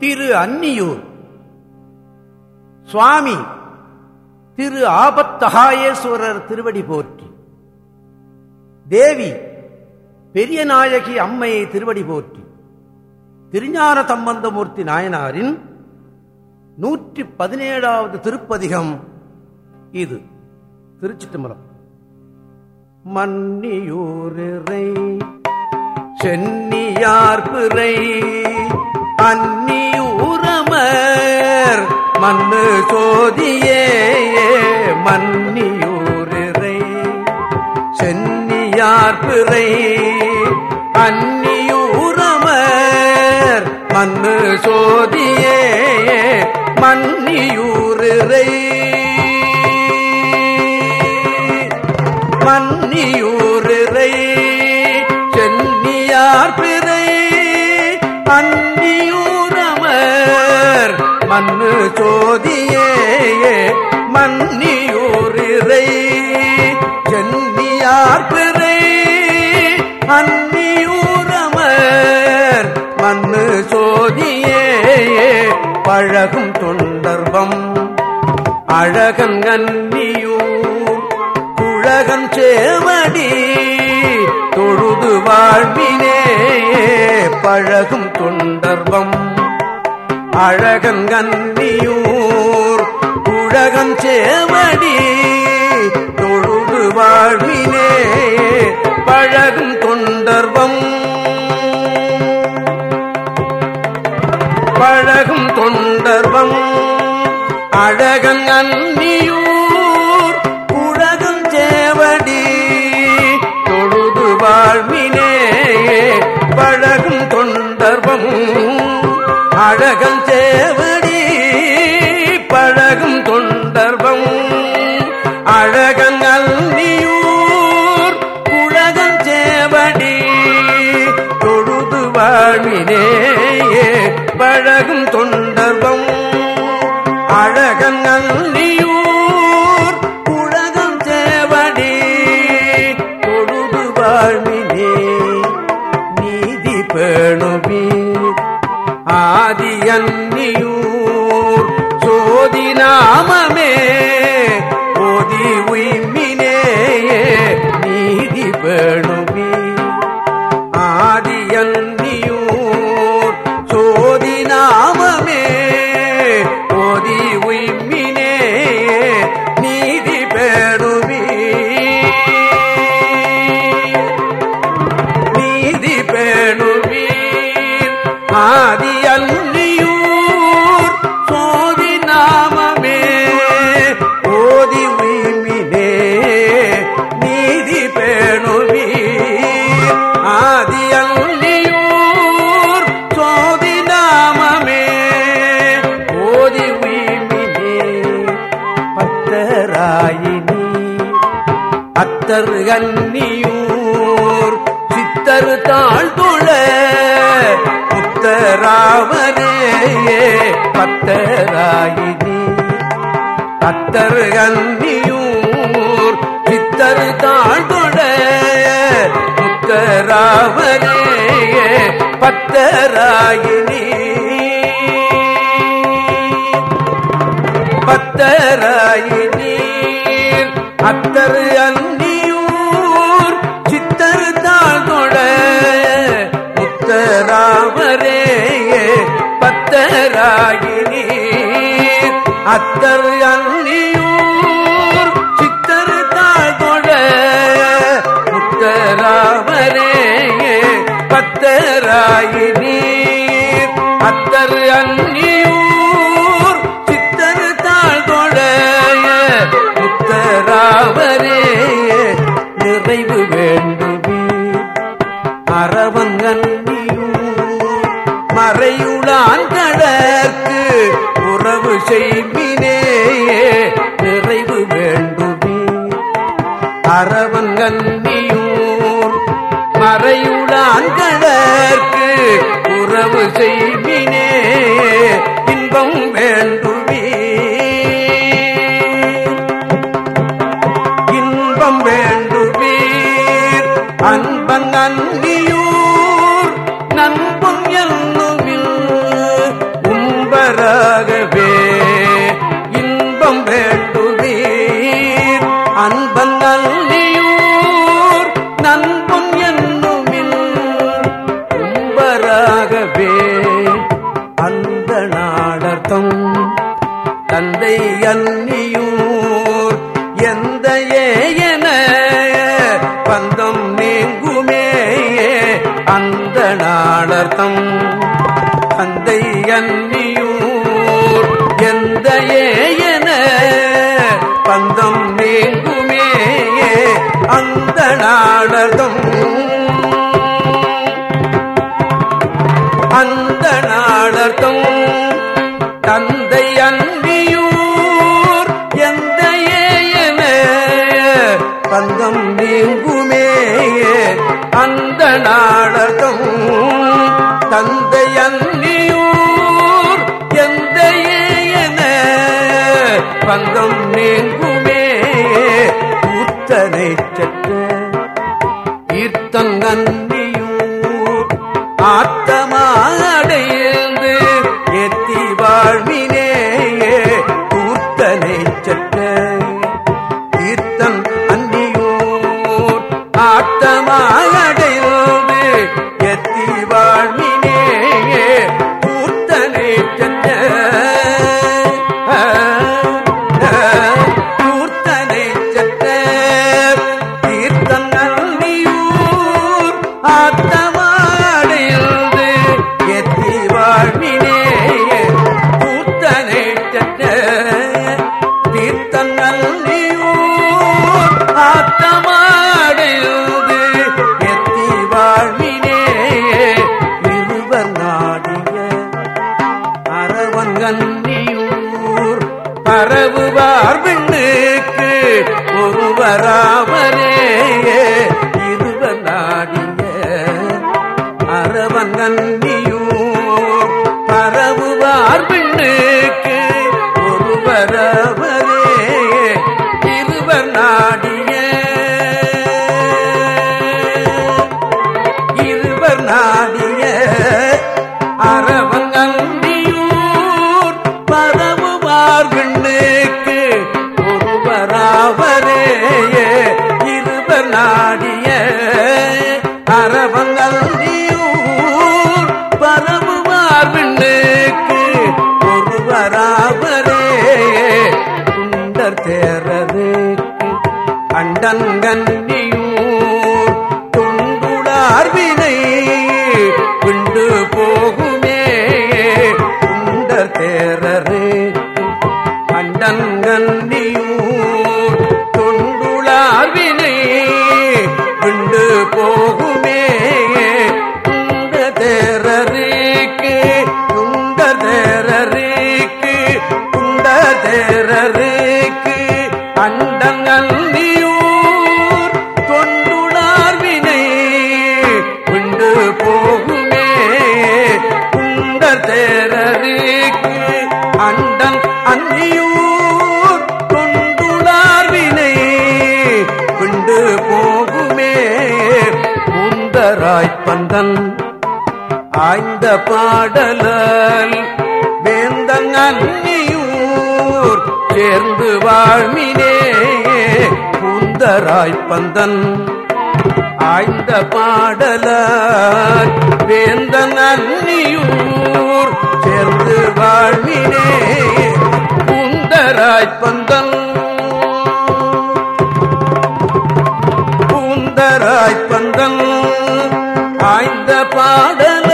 திரு அன்னியூர் சுவாமி திரு ஆபத்தகாயேஸ்வரர் திருவடி போற்றி. தேவி பெரிய நாயகி அம்மையை திருவடி போற்றி. திருஞான சம்பந்தமூர்த்தி நாயனாரின் நூற்றி பதினேழாவது திருப்பதிகம் இது. திருச்சிட்டம்பலம். மன்னியூரை சென்னியார் பிறை மன்னர் மண்ணு சோதியே மன்னியூரிரை. சென்னியார் பிறை அந்நியூரமர். மண்ணு சோதியே மன்னியூரிரை. மன்னியூர் மண்ணு சோதியே மன்னியூரிரை சென்னியார் பிறை அந்நியூரமர் மண்ணு சோதியே பழகும் தொண்டர்வம். அழகன் அன்னியூர் குழகம் சேமடி தொழுது வாழ்வினே பழகும் தொண்டர்வம். அழகன் கன்னியூர் உழகம் சேவடி தொழுது வாழ்வினே பழகும் தொண்டர்வம். பழகும் தொண்டர்வம். அழகன் அன்னியூர் பழகும் தாயினி அத்தர் கன்னியூர் சித்தர் தாழ்துள புத்தராவரே பத்தராயினி அத்தர் கன்னியூர் சித்தர் தாழ்துள புத்தராவரே பத்தராயினி பத்தராயினி அத்தர் அந்தியூர் சித்தர் தாழ்தொட முத்தராமரே பத்தராயினீர் அத்தர் அந்தியூர் சித்தர் தாழ்தொட முத்தராமரே பத்தராயினீர் அத்தர் அந்தியூர் மகந்தியூர் மறையுளான்களற்கு உறவு செய்வினே இன்பம் வேண்டுவீர் இன்பம் வேண்டுவீர் அன்பன் அன்னியூர் நண்பன் என்னுவில் தந்தை தந்தை அன்னியூர் எந்த ஏன பந்தம் நீங்குமே அந்த நாடதும் அந்த நாடதும் தந்தை அன்பியூர் எந்த ஏன பந்தம் நீங்குமே அந்த நாடதும் தந்தை அன்னியூர் எந்த பங்கம் நீங்குமே கூத்தனை சற்ற ஈர்த்தங்கன்னியூர் ஆத்தமாடைந்து எத்தி வாழ்வினேயே கூத்தனை சற்ற ஈர்த்தம் அன்னியூர் ஆத்தமாக அரவங்கன்னியூர் பரவுவார் பெண்ணுக்கு ஒருவராமரே இருவர் நாடிய அரவங்கன்னியூர் பரவுவார் பெண்ணுக்கு ஒருவராமரே ஒருவராவரே இருவர் நாடிய அரவங்கள் te பாடலல் வேந்தன் அன்னியூர் சேர்ந்து வாழ்மினே குந்தராய் பந்தன். ஆய்ந்த பாடலார் வேந்தன் அன்னியூர் சேர்ந்து வாழ்மினே குந்தராய் பந்தன். பூந்தராய் பந்தன். ஆய்ந்த பாடல்